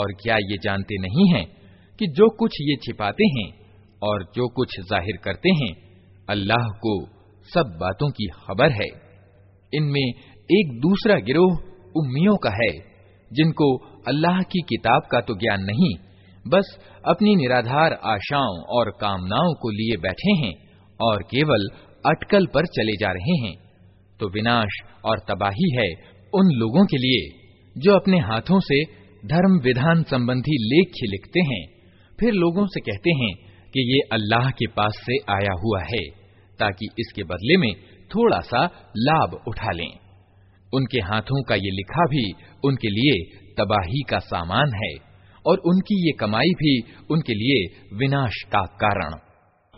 और क्या ये जानते नहीं हैं कि जो कुछ ये छिपाते हैं और जो कुछ जाहिर करते हैं अल्लाह को सब बातों की खबर है इनमें एक दूसरा गिरोह उम्मियों का है जिनको अल्लाह की किताब का तो ज्ञान नहीं बस अपनी निराधार आशाओं और कामनाओं को लिए बैठे हैं और केवल अटकल पर चले जा रहे हैं। तो विनाश और तबाही है उन लोगों के लिए जो अपने हाथों से धर्म विधान संबंधी लेख लिखते हैं। फिर लोगों से कहते हैं कि ये अल्लाह के पास से आया हुआ है, ताकि इसके बदले में थोड़ा सा लाभ उठा लें। उनके हाथों का ये लिखा भी उनके लिए तबाही का सामान है। और उनकी ये कमाई भी उनके लिए विनाश का कारण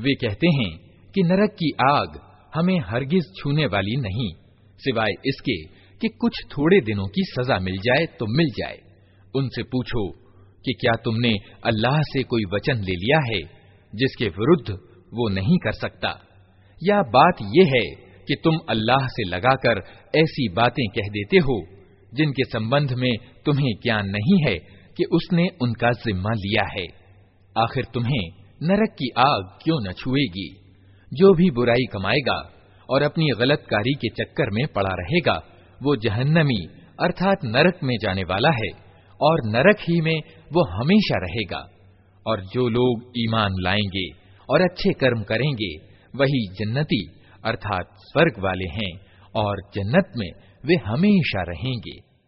वे कहते हैं कि नरक की आग हमें हरगिज छूने वाली नहीं, सिवाय इसके कि कुछ थोड़े दिनों की सजा मिल जाए तो मिल जाए। उनसे पूछो कि क्या तुमने अल्लाह से कोई वचन ले लिया है, जिसके विरुद्ध वो नहीं कर सकता? या बात यह है कि तुम अल्लाह से लगाकर ऐसी बातें कह देते हो, जिनके संबंध में तुम्हें ज्ञान नहीं है कि उसने उनका जिम्मा लिया है। आखिर तुम्हें नरक की आग क्यों न छुएगी जो भी बुराई कमाएगा और अपनी गलतकारी के चक्कर में पड़ा रहेगा वो जहन्नमी अर्थात नरक में जाने वाला है और नरक ही में वो हमेशा रहेगा और जो लोग ईमान लाएंगे और अच्छे कर्म करेंगे वही जन्नती अर्थात स्वर्ग वाले हैं और जन्नत में वे हमेशा रहेंगे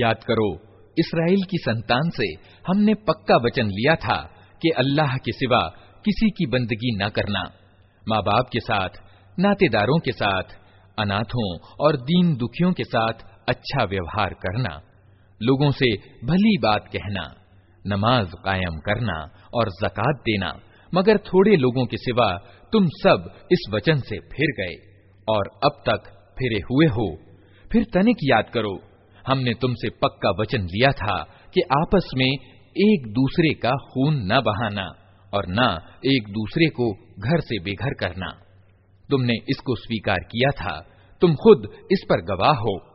याद करो इसराइल की संतान से हमने पक्का वचन लिया था कि अल्लाह के सिवा किसी की बंदगी न करना माँ बाप के साथ नातेदारों के साथ अनाथों और दीन दुखियों के साथ अच्छा व्यवहार करना, लोगों से भली बात कहना, नमाज़ कायम करना और जक़ात देना, मगर थोड़े लोगों के सिवा तुम सब इस वचन से फिर गए और अब तक फिरे हुए हो। फिर तनिक याद करो, हमने तुमसे पक्का वचन लिया था कि आपस में एक दूसरे का खून न बहाना और न एक दूसरे को घर से बेघर करना। तुमने इसको स्वीकार किया था, तुम खुद इस पर गवाह हो।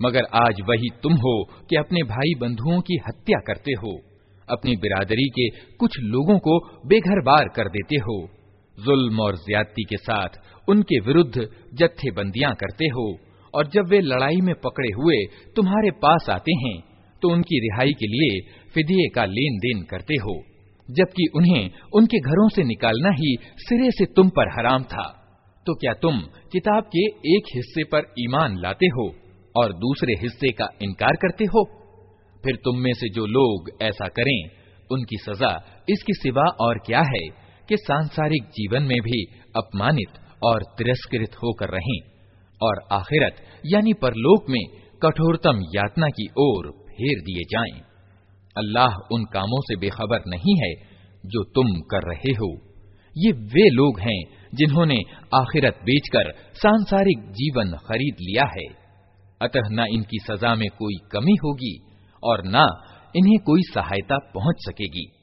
मगर आज वही तुम हो कि अपने भाई बंधुओं की हत्या करते हो अपनी बिरादरी के कुछ लोगों को बेघर बार कर देते हो जुल्म और ज्यादती के साथ उनके विरुद्ध जत्थेबंदियां करते हो और जब वे लड़ाई में पकड़े हुए तुम्हारे पास आते हैं तो उनकी रिहाई के लिए फिदिये का लेन देन करते हो, जबकि उन्हें उनके घरों से निकालना ही सिरे से तुम पर हराम था। तो क्या तुम किताब के एक हिस्से पर ईमान लाते हो और दूसरे हिस्से का इनकार करते हो? फिर तुम में से जो लोग ऐसा करें, उनकी सजा इसके सिवा और क्या है कि सांसारिक जीवन में भी अपमानित और तिरस्कृत होकर रहें। और आखिरत, यानी परलोक में, कठोरतम यातना की ओर फेर दिए जाएँ। अल्लाह उन कामों से बेखबर नहीं है, जो तुम कर रहे हो। ये वे लोग हैं, जिन्होंने आखिरत बेचकर सांसारिक जीवन खरीद लिया है। अतः न इनकी सजा में कोई कमी होगी, और न इन्हें कोई सहायता पहुँच सकेगी।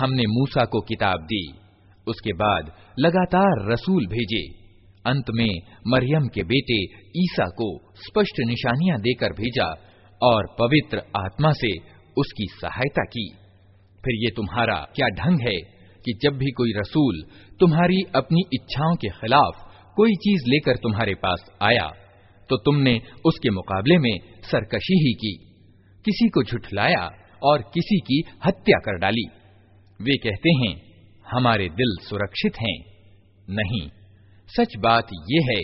हमने मूसा को किताब दी उसके बाद लगातार रसूल भेजे अंत में मरियम के बेटे ईसा को स्पष्ट निशानियां देकर भेजा और पवित्र आत्मा से उसकी सहायता की। फिर ये तुम्हारा क्या ढंग है कि जब भी कोई रसूल तुम्हारी अपनी इच्छाओं के खिलाफ कोई चीज़ लेकर तुम्हारे पास आया तो तुमने उसके मुकाबले में सरकशी ही की। किसी को झुठलाया और किसी की हत्या कर डाली। वे कहते हैं, हमारे दिल सुरक्षित हैं। नहीं, सच बात यह है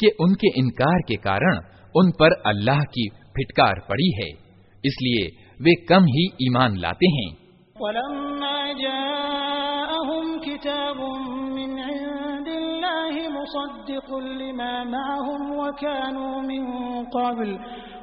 कि उनके इनकार के कारण उन पर अल्लाह की फिटकार पड़ी है इसलिए वे कम ही ईमान लाते हैं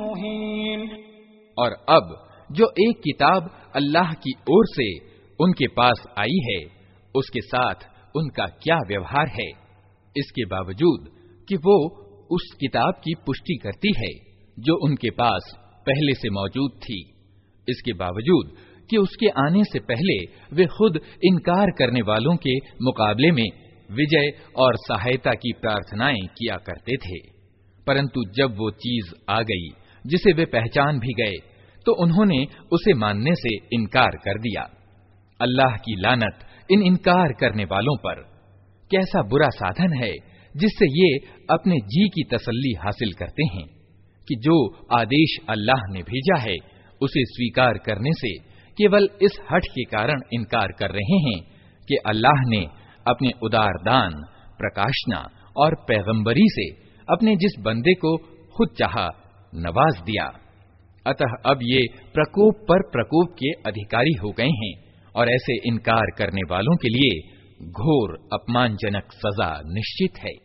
मुहीन और अब जो एक किताब अल्लाह की ओर से उनके पास आई है उसके साथ उनका क्या व्यवहार है इसके बावजूद कि वो उस किताब की पुष्टि करती है जो उनके पास पहले से मौजूद थी इसके बावजूद कि उसके आने से पहले वे खुद इनकार करने वालों के मुकाबले में विजय और सहायता की प्रार्थनाएँ किया करते थे। परंतु जब वो चीज़ आ गई, जिसे वे पहचान भी गए तो उन्होंने उसे मानने से इनकार कर दिया। अल्लाह की लानत इन इनकार करने वालों पर। कैसा बुरा साधन है जिससे ये अपने जी की तसल्ली हासिल करते हैं कि जो आदेश अल्लाह ने भेजा है, उसे स्वीकार करने से केवल इस हट के कारण इनकार कर रहे हैं कि अल्लाह ने अपने उदार दान, प्रकाशना और पैगंबरी से अपने जिस बंदे को खुद चाहा नवाज़ दिया। अतः अब ये प्रकोप पर प्रकोप के अधिकारी हो गए हैं और ऐसे इनकार करने वालों के लिए घोर अपमानजनक सजा निश्चित है।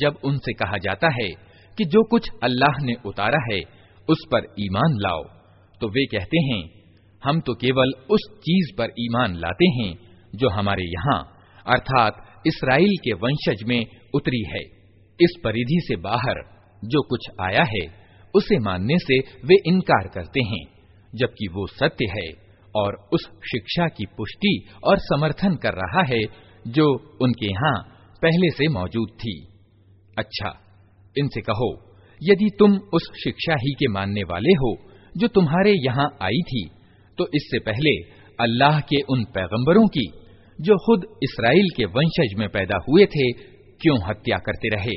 जब उनसे कहा जाता है कि जो कुछ अल्लाह ने उतारा है, उस पर ईमान लाओ। तो वे कहते हैं, हम तो केवल उस चीज़ पर ईमान लाते हैं, जो हमारे यहाँ, अर्थात इसराइल के वंशज में उतरी है। इस परिधि से बाहर जो कुछ आया है, उसे मानने से वे इनकार करते हैं, जबकि वो सत्य है और उस शिक्षा की पुष्टि और समर्थन कर रहा है, जो उनके यहाँ पहले से मौजूद थी। अच्छा इनसे कहो, यदि तुम उस शिक्षा ही के मानने वाले हो, जो तुम्हारे यहाँ आई थी तो इससे पहले अल्लाह के उन पैगंबरों की, जो खुद इसराइल के वंशज में पैदा हुए थे, क्यों हत्या करते रहे?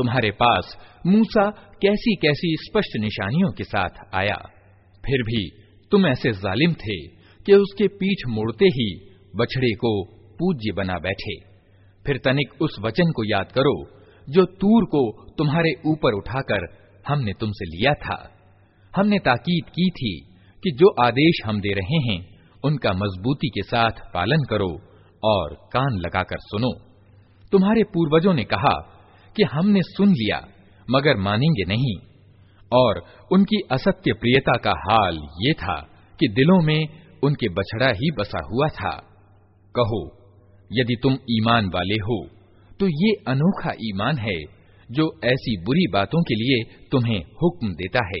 तुम्हारे पास मूसा कैसी कैसी स्पष्ट निशानियों के साथ आया। फिर भी तुम ऐसे जालिम थे कि उसके पीठ मोड़ते ही बछड़े को पूज्य बना बैठे। फिर तनिक उस वचन को याद करो जो तूर को तुम्हारे ऊपर उठाकर हमने तुमसे लिया था। हमने ताकीद की थी कि जो आदेश हम दे रहे हैं, उनका मजबूती के साथ पालन करो और कान लगाकर सुनो। तुम्हारे पूर्वजों ने कहा कि हमने सुन लिया, मगर मानेंगे नहीं। और उनकी असत्य प्रियता का हाल ये था कि दिलों में उनके बछड़ा ही बसा हुआ था। कहो, यदि तुम ईमान वाले हो तो ये अनोखा ईमान है जो ऐसी बुरी बातों के लिए तुम्हें हुक्म देता है।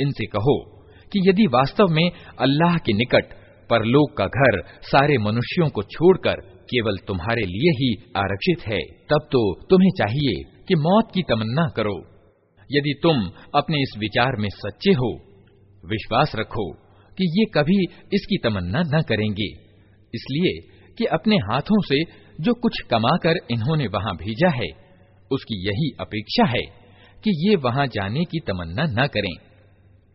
इनसे कहो कि यदि वास्तव में अल्लाह के निकट परलोक का घर सारे मनुष्यों को छोड़कर केवल तुम्हारे लिए ही आरक्षित है, तब तो तुम्हें चाहिए कि मौत की तमन्ना करो। यदि तुम अपने इस विचार में सच्चे हो, विश्वास रखो कि ये कभी इसकी तमन्ना न करेंगे, इसलिए कि अपने हाथों से जो कुछ कमाकर इन्होंने वहाँ भेजा है, उसकी यही अपेक्षा है कि ये वहाँ जाने की तमन्ना न करें।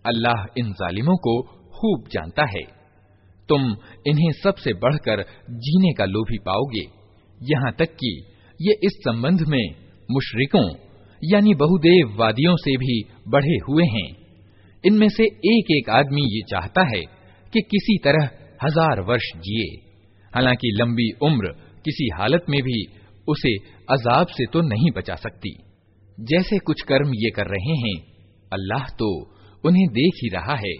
अल्लाह इन जालिमों को खूब जानता है। तुम इन्हें सबसे बढ़कर जीने का लोभी पाओगे। यहाँ तक कि ये इस संबंध में मुशरिकों, यानी बहुदेव वादियों से भी बढ़े हुए हैं। इनमें से एक एक आदमी ये चाहता है कि किसी तरह हज़ार वर्ष जिए। हालाँकि लंबी उम्र किसी हालत में भी उसे अजाब से तो नहीं बचा सकती। जैसे कुछ कर्म ये कर रहे हैं, अल्लाह तो उन्हें देख ही रहा है।